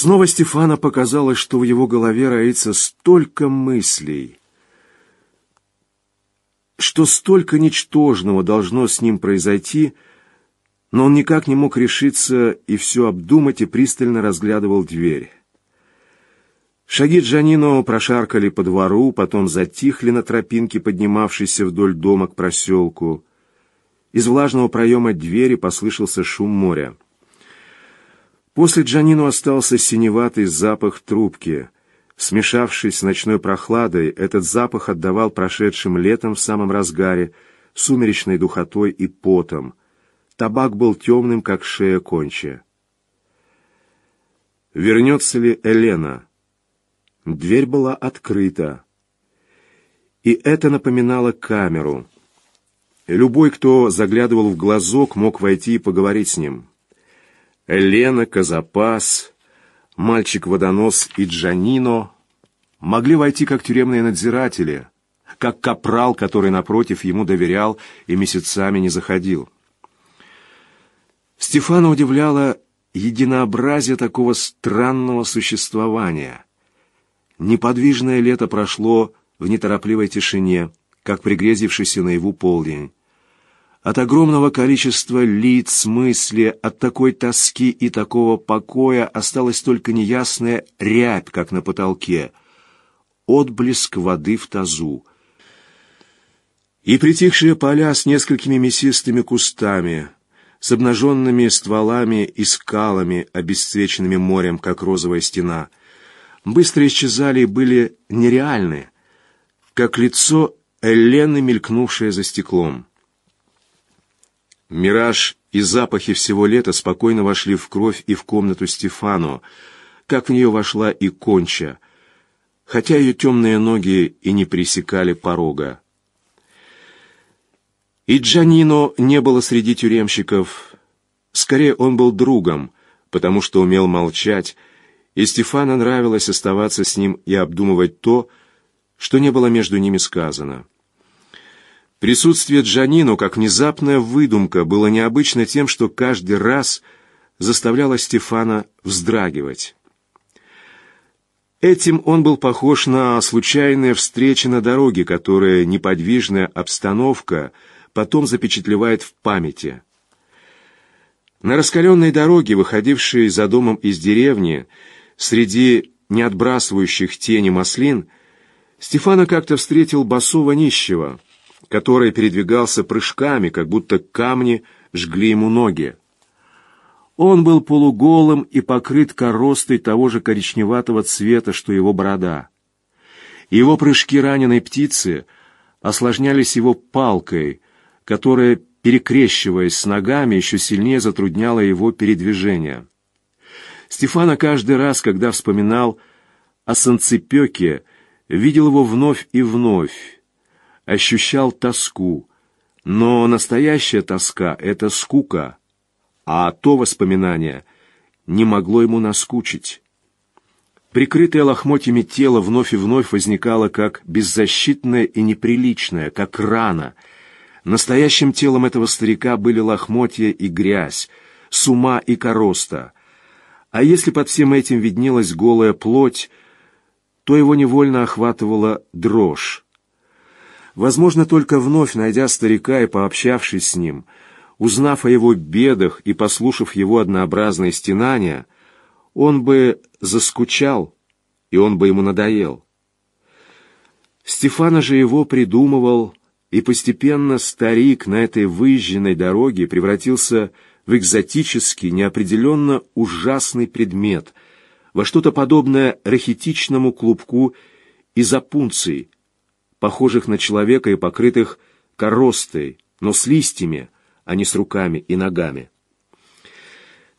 Снова Стефана показалось, что в его голове роится столько мыслей, что столько ничтожного должно с ним произойти, но он никак не мог решиться и все обдумать и пристально разглядывал дверь. Шаги Джанино прошаркали по двору, потом затихли на тропинке, поднимавшейся вдоль дома к проселку. Из влажного проема двери послышался шум моря. После Джанину остался синеватый запах трубки. Смешавшись с ночной прохладой, этот запах отдавал прошедшим летом в самом разгаре, сумеречной духотой и потом. Табак был темным, как шея конча. Вернется ли Елена? Дверь была открыта. И это напоминало камеру. Любой, кто заглядывал в глазок, мог войти и поговорить с ним. Элена, Казапас, мальчик-водонос и Джанино могли войти как тюремные надзиратели, как капрал, который, напротив, ему доверял и месяцами не заходил. Стефана удивляло единообразие такого странного существования. Неподвижное лето прошло в неторопливой тишине, как пригрезившийся наяву полдень. От огромного количества лиц, мысли, от такой тоски и такого покоя осталась только неясная рябь, как на потолке, отблеск воды в тазу. И притихшие поля с несколькими мясистыми кустами, с обнаженными стволами и скалами, обесцвеченными морем, как розовая стена, быстро исчезали и были нереальны, как лицо Элены, мелькнувшее за стеклом. Мираж и запахи всего лета спокойно вошли в кровь и в комнату Стефану, как в нее вошла и Конча, хотя ее темные ноги и не пресекали порога. И Джанино не было среди тюремщиков. Скорее, он был другом, потому что умел молчать, и Стефану нравилось оставаться с ним и обдумывать то, что не было между ними сказано. Присутствие Джанино, как внезапная выдумка, было необычно тем, что каждый раз заставляло Стефана вздрагивать. Этим он был похож на случайные встречи на дороге, которые неподвижная обстановка потом запечатлевает в памяти. На раскаленной дороге, выходившей за домом из деревни, среди неотбрасывающих тени маслин, Стефана как-то встретил басового нищего — который передвигался прыжками, как будто камни жгли ему ноги. Он был полуголым и покрыт коростой того же коричневатого цвета, что его борода. Его прыжки раненой птицы осложнялись его палкой, которая, перекрещиваясь с ногами, еще сильнее затрудняла его передвижение. Стефана каждый раз, когда вспоминал о Санцепёке, видел его вновь и вновь, ощущал тоску, но настоящая тоска — это скука, а то воспоминание не могло ему наскучить. Прикрытое лохмотьями тело вновь и вновь возникало как беззащитное и неприличное, как рана. Настоящим телом этого старика были лохмотья и грязь, сума и короста. А если под всем этим виднелась голая плоть, то его невольно охватывала дрожь. Возможно, только вновь найдя старика и пообщавшись с ним, узнав о его бедах и послушав его однообразные стенания, он бы заскучал, и он бы ему надоел. Стефана же его придумывал, и постепенно старик на этой выезженной дороге превратился в экзотический, неопределенно ужасный предмет, во что-то подобное рахитичному клубку из опунций, похожих на человека и покрытых коростой, но с листьями, а не с руками и ногами.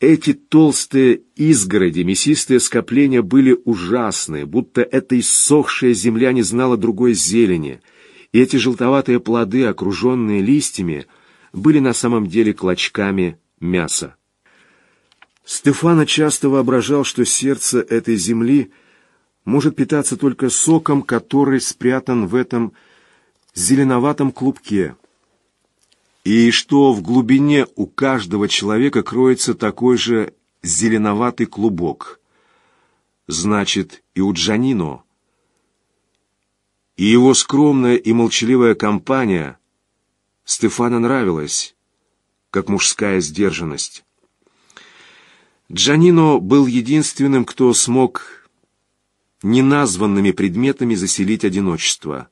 Эти толстые изгороди, мясистые скопления были ужасны, будто эта иссохшая земля не знала другой зелени, и эти желтоватые плоды, окруженные листьями, были на самом деле клочками мяса. Стефана часто воображал, что сердце этой земли — может питаться только соком, который спрятан в этом зеленоватом клубке. И что в глубине у каждого человека кроется такой же зеленоватый клубок. значит, и у Джанино. И его скромная и молчаливая компания Стефана нравилась, как мужская сдержанность. Джанино был единственным, кто смог неназванными предметами заселить одиночество.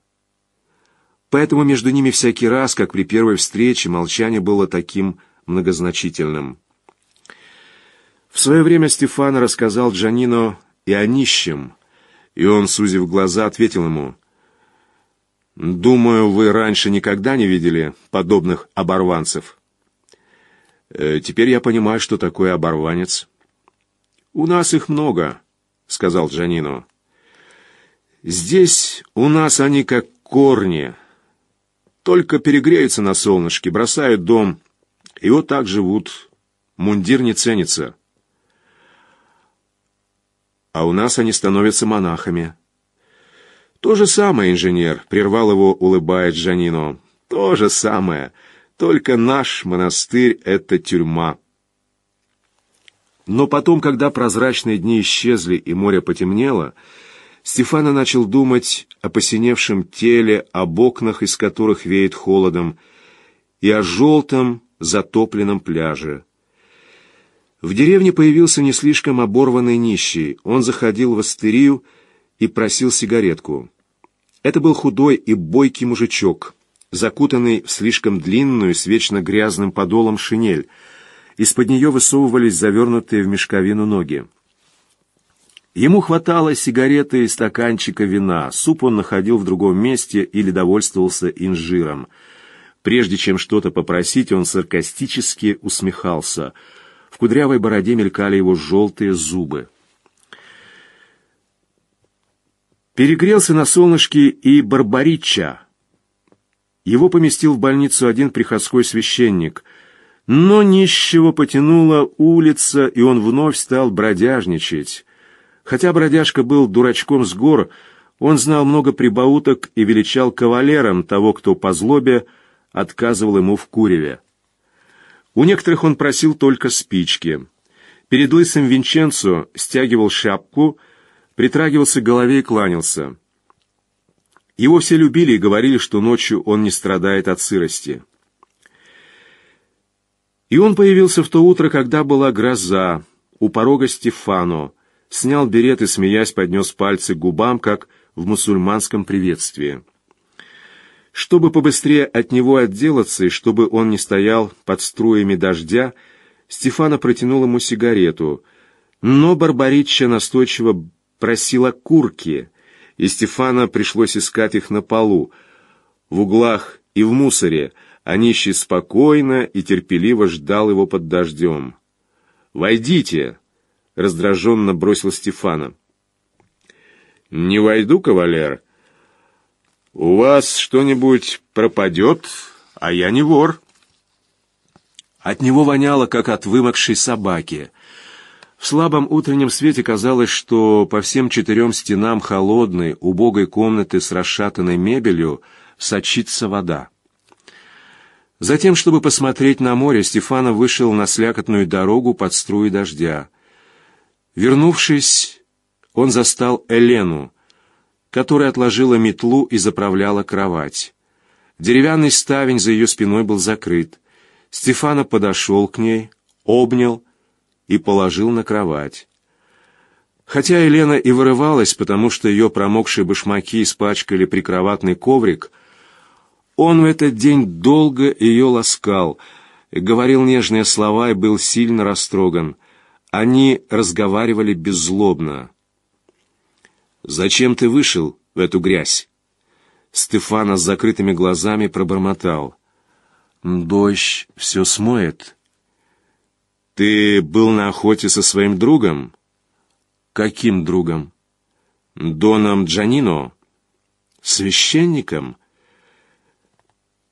Поэтому между ними всякий раз, как при первой встрече, молчание было таким многозначительным. В свое время Стефан рассказал Джанино и о нищем, и он, сузив глаза, ответил ему, «Думаю, вы раньше никогда не видели подобных оборванцев». Э, «Теперь я понимаю, что такое оборванец». «У нас их много», — сказал Джанино. «Здесь у нас они как корни, только перегреются на солнышке, бросают дом, и вот так живут. Мундир не ценится» а у нас они становятся монахами. То же самое, инженер, прервал его, улыбаясь Джанино. То же самое, только наш монастырь — это тюрьма. Но потом, когда прозрачные дни исчезли и море потемнело, Стефана начал думать о посиневшем теле, об окнах, из которых веет холодом, и о желтом затопленном пляже. В деревне появился не слишком оборванный нищий. Он заходил в астерию и просил сигаретку. Это был худой и бойкий мужичок, закутанный в слишком длинную, с вечно грязным подолом шинель. Из-под нее высовывались завернутые в мешковину ноги. Ему хватало сигареты и стаканчика вина, суп он находил в другом месте или довольствовался инжиром. Прежде чем что-то попросить, он саркастически усмехался — в кудрявой бороде мелькали его желтые зубы. Перегрелся на солнышке и Барбарича. Его поместил в больницу один приходской священник. Но нищего потянула улица, и он вновь стал бродяжничать. Хотя бродяжка был дурачком с гор, он знал много прибауток и величал кавалером того, кто по злобе отказывал ему в куреве. У некоторых он просил только спички. Перед лысым Винченцо стягивал шапку, притрагивался к голове и кланялся. Его все любили и говорили, что ночью он не страдает от сырости. И он появился в то утро, когда была гроза, у порога Стефано, снял берет и, смеясь, поднес пальцы к губам, как в мусульманском приветствии. Чтобы побыстрее от него отделаться и чтобы он не стоял под струями дождя, Стефана протянул ему сигарету, но Барбаричча настойчиво просила курки, и Стефана пришлось искать их на полу, в углах и в мусоре, а нищий спокойно и терпеливо ждал его под дождем. «Войдите!» — раздраженно бросил Стефана. «Не войду, кавалер!» «У вас что-нибудь пропадет, а я не вор». От него воняло, как от вымокшей собаки. В слабом утреннем свете казалось, что по всем четырем стенам холодной, убогой комнаты с расшатанной мебелью сочится вода. Затем, чтобы посмотреть на море, Стефанов вышел на слякотную дорогу под струи дождя. Вернувшись, он застал Элену, которая отложила метлу и заправляла кровать. Деревянный ставень за ее спиной был закрыт. Стефана подошел к ней, обнял и положил на кровать. Хотя Елена и вырывалась, потому что ее промокшие башмаки испачкали прикроватный коврик, он в этот день долго ее ласкал, говорил нежные слова и был сильно растроган. Они разговаривали беззлобно. «Зачем ты вышел в эту грязь?» Стефана с закрытыми глазами пробормотал. «Дождь все смоет». «Ты был на охоте со своим другом?» «Каким другом?» «Доном Джанино?» «Священником?»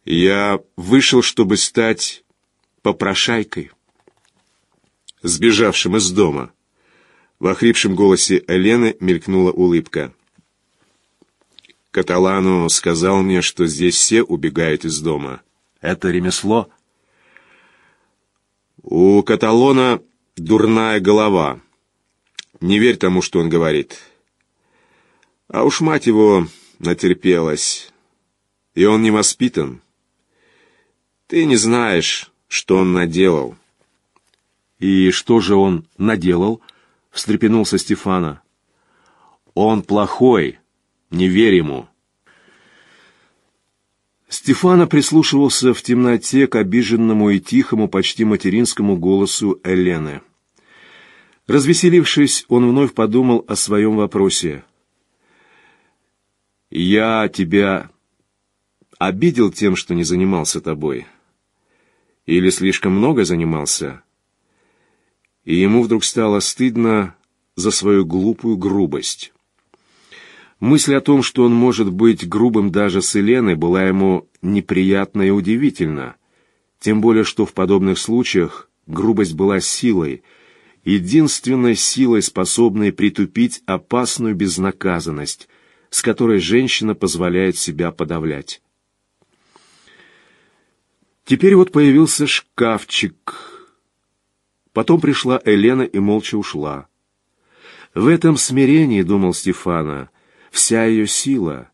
«Я вышел, чтобы стать попрошайкой, сбежавшим из дома». В охрипшем голосе Элены мелькнула улыбка. Каталану сказал мне, что здесь все убегают из дома. Это ремесло? У Каталона дурная голова. Не верь тому, что он говорит. А уж мать его натерпелась, и он не воспитан. Ты не знаешь, что он наделал. И что же он наделал? встрепенулся Стефана. Он плохой, не верь ему. Стефана прислушивался в темноте к обиженному и тихому, почти материнскому голосу Элены. Развеселившись, он вновь подумал о своем вопросе. «Я тебя обидел тем, что не занимался тобой? Или слишком много занимался?» И ему вдруг стало стыдно за свою глупую грубость. Мысль о том, что он может быть грубым даже с Еленой, была ему неприятна и удивительна, тем более что в подобных случаях грубость была силой, единственной силой, способной притупить опасную безнаказанность, с которой женщина позволяет себя подавлять. Теперь вот появился шкафчик. Потом пришла Елена и молча ушла. В этом смирении, думал Стефана, вся ее сила.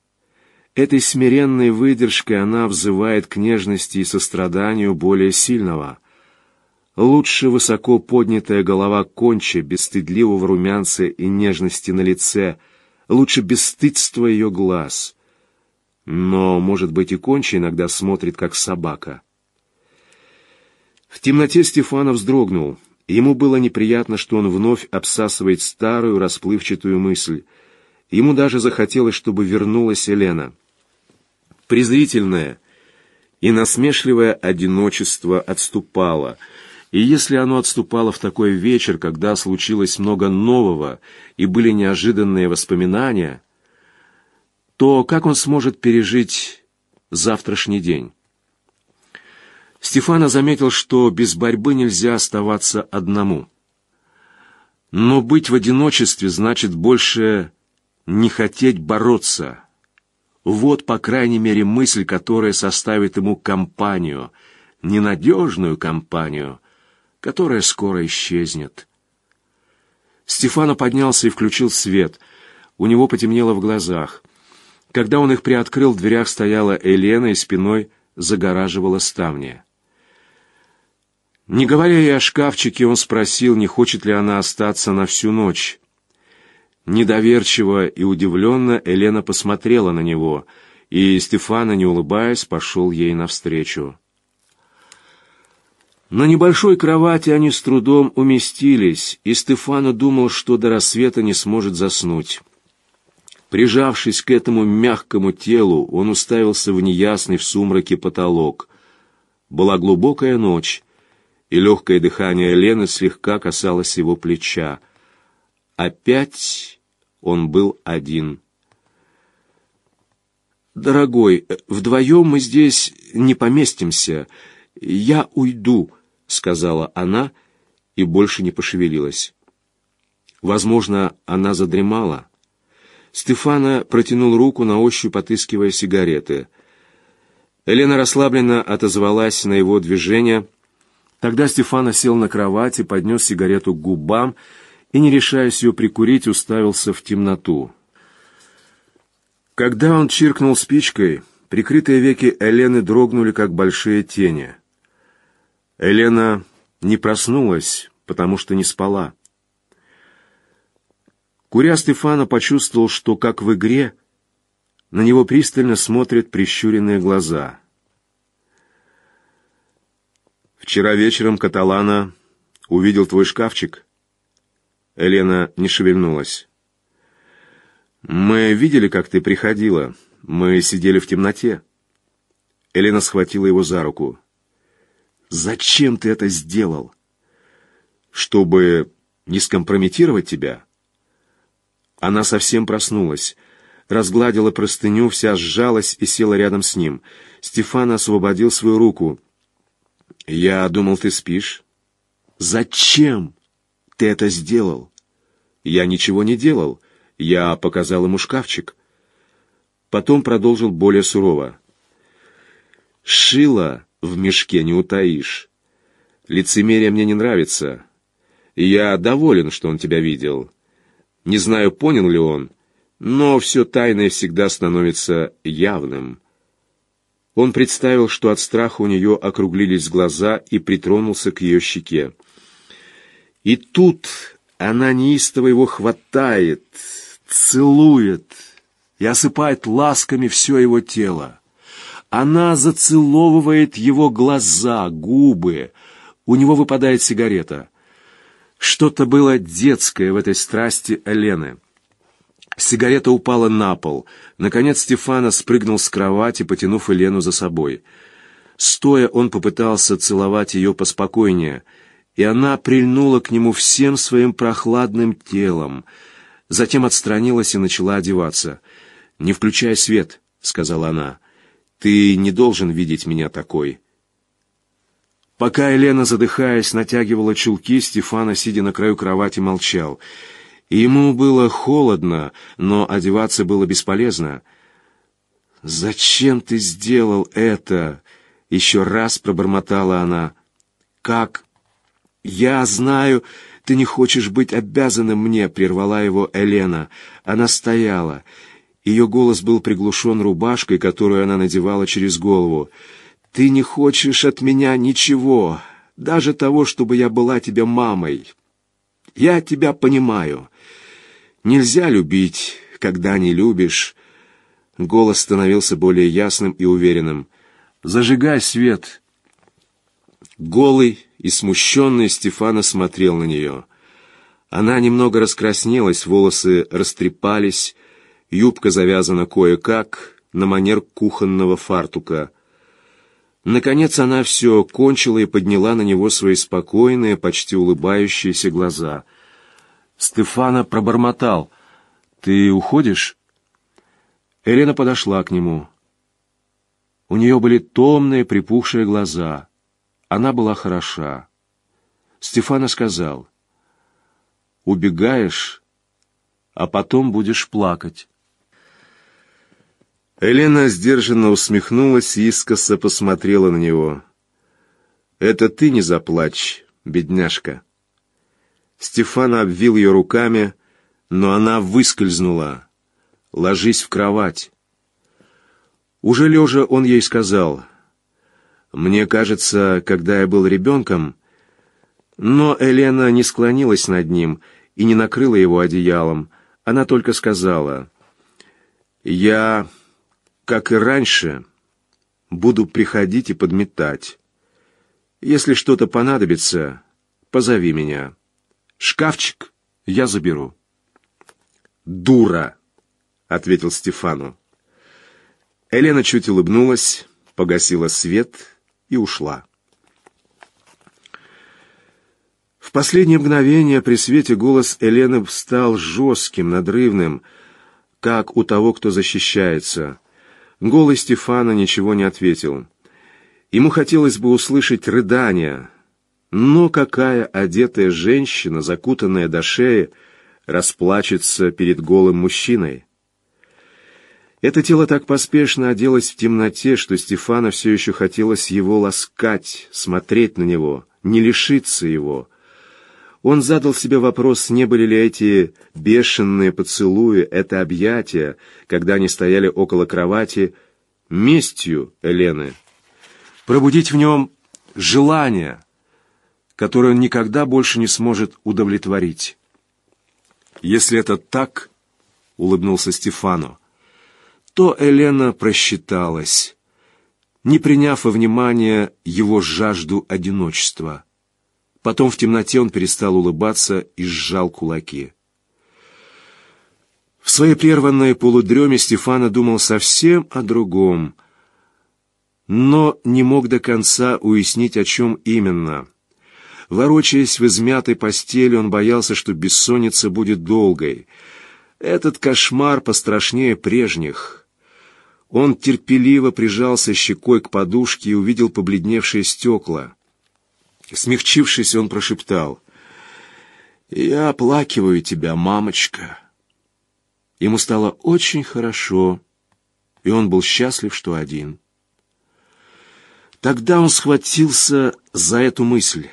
Этой смиренной выдержкой она взывает к нежности и состраданию более сильного. Лучше высоко поднятая голова конча, бесстыдливого румянца и нежности на лице, лучше бесстыдства ее глаз. Но, может быть, и конча иногда смотрит, как собака. В темноте Стефана вздрогнул. Ему было неприятно, что он вновь обсасывает старую расплывчатую мысль — Ему даже захотелось, чтобы вернулась Елена. Презрительное и насмешливое одиночество отступало, и если оно отступало в такой вечер, когда случилось много нового и были неожиданные воспоминания, то как он сможет пережить завтрашний день? Стефана заметил, что без борьбы нельзя оставаться одному. Но быть в одиночестве значит больше не хотеть бороться. Вот, по крайней мере, мысль, которая составит ему компанию, ненадежную компанию, которая скоро исчезнет. Стефано поднялся и включил свет. У него потемнело в глазах. Когда он их приоткрыл, в дверях стояла Елена и спиной загораживала ставни. Не говоря ей о шкафчике, он спросил, не хочет ли она остаться на всю ночь. Недоверчиво и удивленно Елена посмотрела на него, и Стефана, не улыбаясь, пошел ей навстречу. На небольшой кровати они с трудом уместились, и Стефана думал, что до рассвета не сможет заснуть. Прижавшись к этому мягкому телу, он уставился в неясный в сумраке потолок. Была глубокая ночь, и легкое дыхание Лены слегка касалось его плеча. Опять он был один. «Дорогой, вдвоем мы здесь не поместимся. Я уйду», — сказала она и больше не пошевелилась. Возможно, она задремала. Стефана протянул руку на ощупь, отыскивая сигареты. Елена расслабленно отозвалась на его движение. Тогда Стефана сел на кровати, поднес сигарету к губам и, не решаясь ее прикурить, уставился в темноту. Когда он чиркнул спичкой, прикрытые веки Элены дрогнули, как большие тени. Елена не проснулась, потому что не спала. Куря Стефана почувствовал, что, как в игре, на него пристально смотрят прищуренные глаза. «Вчера вечером Каталана увидел твой шкафчик», Елена не шевельнулась. «Мы видели, как ты приходила. Мы сидели в темноте». Елена схватила его за руку. «Зачем ты это сделал? Чтобы не скомпрометировать тебя?» Она совсем проснулась, разгладила простыню, вся сжалась и села рядом с ним. Стефан освободил свою руку. «Я думал, ты спишь». «Зачем?» ты это сделал?» «Я ничего не делал. Я показал ему шкафчик». Потом продолжил более сурово. «Шило в мешке не утаишь. Лицемерие мне не нравится. Я доволен, что он тебя видел. Не знаю, понял ли он, но все тайное всегда становится явным. Он представил, что от страха у нее округлились глаза и притронулся к ее щеке. И тут она неистово его хватает, целует и осыпает ласками все его тело. Она зацеловывает его глаза, губы. У него выпадает сигарета. Что-то было детское в этой страсти Элены. Сигарета упала на пол. Наконец Стефана спрыгнул с кровати, потянув Елену за собой. Стоя, он попытался целовать ее поспокойнее, и она прильнула к нему всем своим прохладным телом. Затем отстранилась и начала одеваться. «Не включай свет», — сказала она. «Ты не должен видеть меня такой». Пока Елена, задыхаясь, натягивала чулки, Стефана, сидя на краю кровати, молчал — Ему было холодно, но одеваться было бесполезно. «Зачем ты сделал это?» — еще раз пробормотала она. «Как?» «Я знаю, ты не хочешь быть обязанным мне», — прервала его Елена. Она стояла. Ее голос был приглушен рубашкой, которую она надевала через голову. «Ты не хочешь от меня ничего, даже того, чтобы я была тебе мамой. Я тебя понимаю. Нельзя любить, когда не любишь. Голос становился более ясным и уверенным. «Зажигай свет!» Голый и смущенный Стефана смотрел на нее. Она немного раскраснелась, волосы растрепались, юбка завязана кое-как, на манер кухонного фартука. Наконец она все кончила и подняла на него свои спокойные, почти улыбающиеся глаза — Стефана пробормотал. «Ты уходишь?» Елена подошла к нему. У нее были томные, припухшие глаза. Она была хороша. Стефана сказал, «Убегаешь, а потом будешь плакать». Елена сдержанно усмехнулась и искоса посмотрела на него. «Это ты не заплачь, бедняжка». Стефан обвил ее руками, но она выскользнула. «Ложись в кровать». Уже лежа он ей сказал, «Мне кажется, когда я был ребенком...» Но Елена не склонилась над ним и не накрыла его одеялом. Она только сказала, «Я, как и раньше, буду приходить и подметать. Если что-то понадобится, позови меня». Шкафчик я заберу. Дура, ответил Стефану. Елена чуть улыбнулась, погасила свет и ушла. В последнее мгновение при свете голос Елены стал жестким, надрывным, как у того, кто защищается. Голый Стефана ничего не ответил. Ему хотелось бы услышать рыдания, но какая одетая женщина, закутанная до шеи, расплачется перед голым мужчиной? Это тело так поспешно оделось в темноте, что Стефана все еще хотелось его ласкать, смотреть на него, не лишиться его. Он задал себе вопрос, не были ли эти бешеные поцелуи, это объятия, когда они стояли около кровати, местью Елены. Пробудить в нем желание, которую он никогда больше не сможет удовлетворить. «Если это так, — улыбнулся Стефану, — то Елена просчиталась, не приняв во внимание его жажду одиночества. Потом в темноте он перестал улыбаться и сжал кулаки. В своей прерванной полудреме Стефана думал совсем о другом, но не мог до конца уяснить, о чем именно — Ворочаясь в измятой постели, он боялся, что бессонница будет долгой. Этот кошмар пострашнее прежних. Он терпеливо прижался щекой к подушке и увидел побледневшие стекла. Смягчившись, он прошептал. «Я оплакиваю тебя, мамочка». Ему стало очень хорошо, и он был счастлив, что один. Тогда он схватился за эту мысль.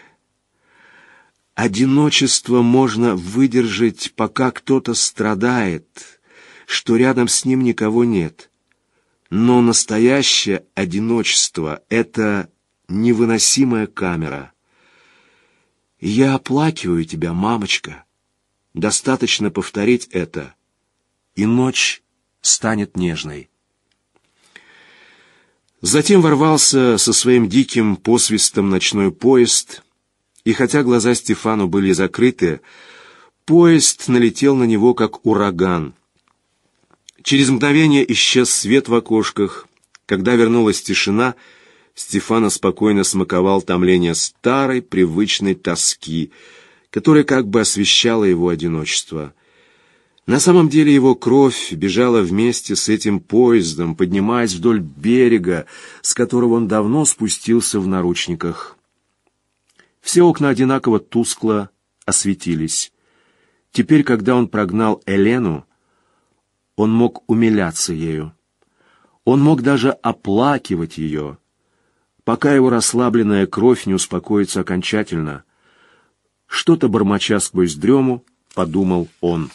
Одиночество можно выдержать, пока кто-то страдает, что рядом с ним никого нет. Но настоящее одиночество — это невыносимая камера. Я оплакиваю тебя, мамочка. Достаточно повторить это, и ночь станет нежной. Затем ворвался со своим диким посвистом ночной поезд, и хотя глаза Стефану были закрыты, поезд налетел на него как ураган. Через мгновение исчез свет в окошках. Когда вернулась тишина, Стефана спокойно смаковал томление старой привычной тоски, которая как бы освещала его одиночество. На самом деле его кровь бежала вместе с этим поездом, поднимаясь вдоль берега, с которого он давно спустился в наручниках. Все окна одинаково тускло осветились. Теперь, когда он прогнал Элену, он мог умиляться ею. Он мог даже оплакивать ее, пока его расслабленная кровь не успокоится окончательно. Что-то, бормоча сквозь дрему, подумал он.